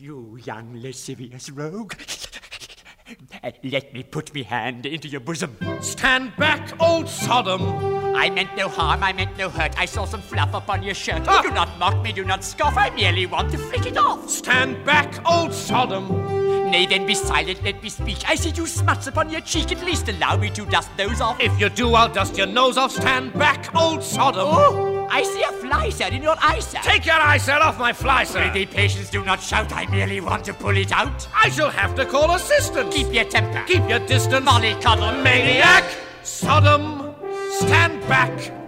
You young lascivious rogue. Let me put me hand into your bosom. Stand back, old Sodom! I meant no harm, I meant no hurt. I saw some fluff upon your shirt. Ah. Do not mock me, do not scoff. I merely want to flick it off. Stand back, old Sodom! Nay, then be silent, let me speak. I see two smuts upon your cheek. At least allow me to dust those off. If you do, I'll dust your nose off. Stand back, old Sodom! Oh, I see a fly, sir, in your eye, sir. Take your eye, sir, off my fly, sir! Prithee, patience, do not shout. I merely want to pull it out. I shall have to call assistance! Keep your temper. Keep your distance! Mollycoddle Maniac! Sodom! Stand back!